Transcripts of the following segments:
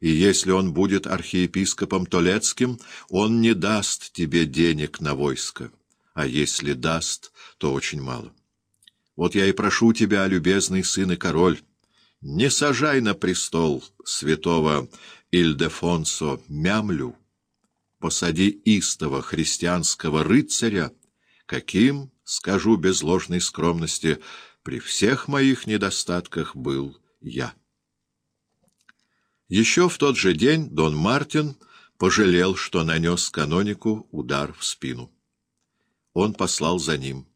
и если он будет архиепископом Толецким, он не даст тебе денег на войско, а если даст, то очень мало. Вот я и прошу тебя, любезный сын и король, не сажай на престол святого Ильдефонсо Мямлю, посади истого христианского рыцаря, каким, скажу без ложной скромности, при всех моих недостатках был я. Еще в тот же день Дон Мартин пожалел, что нанес канонику удар в спину. Он послал за ним,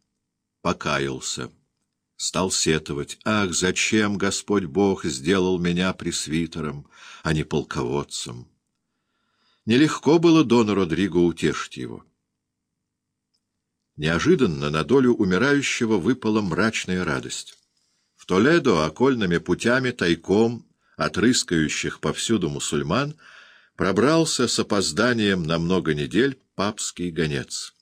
покаялся, стал сетовать. «Ах, зачем Господь Бог сделал меня пресвитером, а не полководцем?» Нелегко было Дону Родриго утешить его. Неожиданно на долю умирающего выпала мрачная радость. В Толедо окольными путями тайком от рыскающих повсюду мусульман пробрался с опозданием на много недель папский гонец.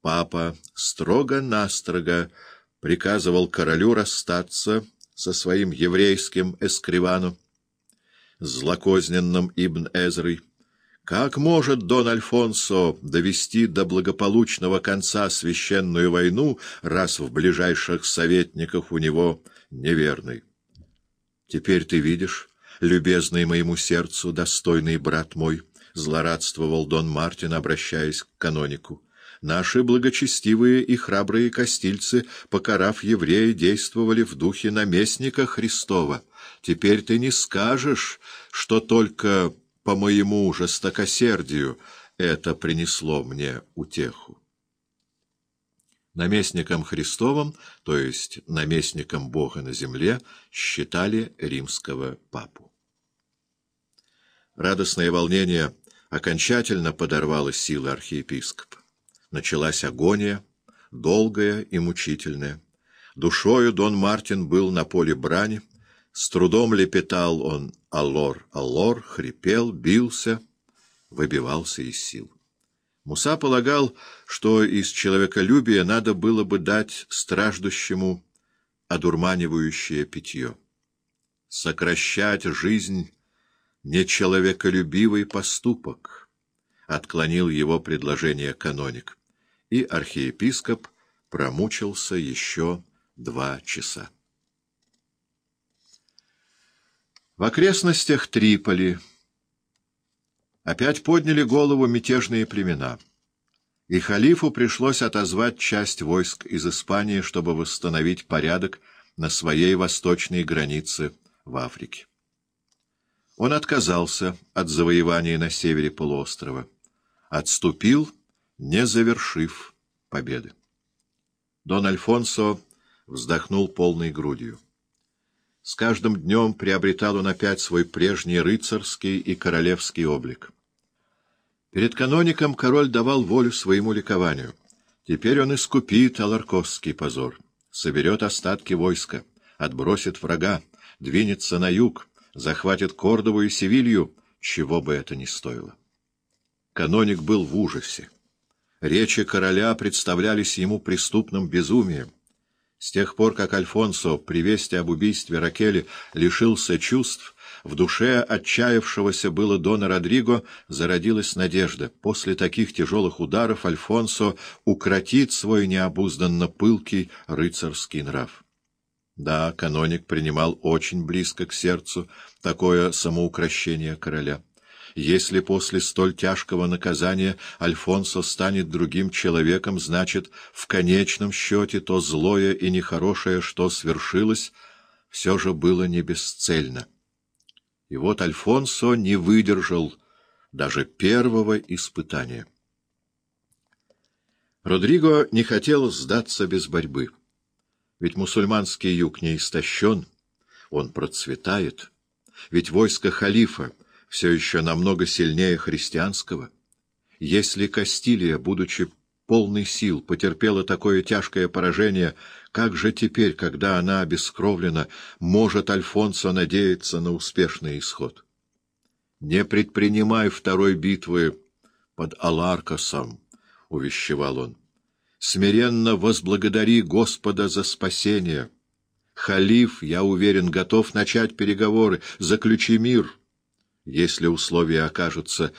Папа строго-настрого приказывал королю расстаться со своим еврейским эскриваном, злокозненным Ибн Эзрой, как может Дон Альфонсо довести до благополучного конца священную войну, раз в ближайших советниках у него неверный? Теперь ты видишь, любезный моему сердцу, достойный брат мой, злорадствовал Дон Мартин, обращаясь к канонику. Наши благочестивые и храбрые костильцы, покарав еврея, действовали в духе наместника Христова. Теперь ты не скажешь, что только по моему жестокосердию это принесло мне утеху. Наместником Христовым, то есть наместником Бога на земле, считали римского папу. Радостное волнение окончательно подорвало силы архиепископа. Началась агония, долгая и мучительная. Душою Дон Мартин был на поле брани, с трудом лепетал он «Аллор, аллор», хрипел, бился, выбивался из сил. Муса полагал, что из человеколюбия надо было бы дать страждущему одурманивающее питье. Сокращать жизнь — нечеловеколюбивый поступок, — отклонил его предложение каноник, и архиепископ промучился еще два часа. В окрестностях Триполи опять подняли голову мятежные племена, и халифу пришлось отозвать часть войск из Испании, чтобы восстановить порядок на своей восточной границе в Африке. Он отказался от завоевания на севере полуострова, отступил, не завершив победы. Дон Альфонсо вздохнул полной грудью. С каждым днем приобретал он опять свой прежний рыцарский и королевский облик. Перед каноником король давал волю своему ликованию. Теперь он искупит аларковский позор, соберет остатки войска, отбросит врага, двинется на юг, захватит Кордову и Севилью, чего бы это ни стоило. Каноник был в ужасе. Речи короля представлялись ему преступным безумием. С тех пор, как Альфонсо при вести об убийстве Ракели лишился чувств, в душе отчаявшегося было Дона Родриго зародилась надежда. После таких тяжелых ударов Альфонсо укротит свой необузданно пылкий рыцарский нрав. Да, каноник принимал очень близко к сердцу такое самоукрощение короля. Если после столь тяжкого наказания Альфонсо станет другим человеком, значит, в конечном счете то злое и нехорошее, что свершилось, все же было не бесцельно. И вот Альфонсо не выдержал даже первого испытания. Родриго не хотел сдаться без борьбы. Ведь мусульманский юг не истощен, он процветает. Ведь войско халифа все еще намного сильнее христианского. Если Кастилия, будучи полной сил, потерпела такое тяжкое поражение, как же теперь, когда она обескровлена, может Альфонсо надеяться на успешный исход? «Не предпринимай второй битвы под Аларкосом», — увещевал он. «Смиренно возблагодари Господа за спасение. Халиф, я уверен, готов начать переговоры. Заключи мир». если условия окажутся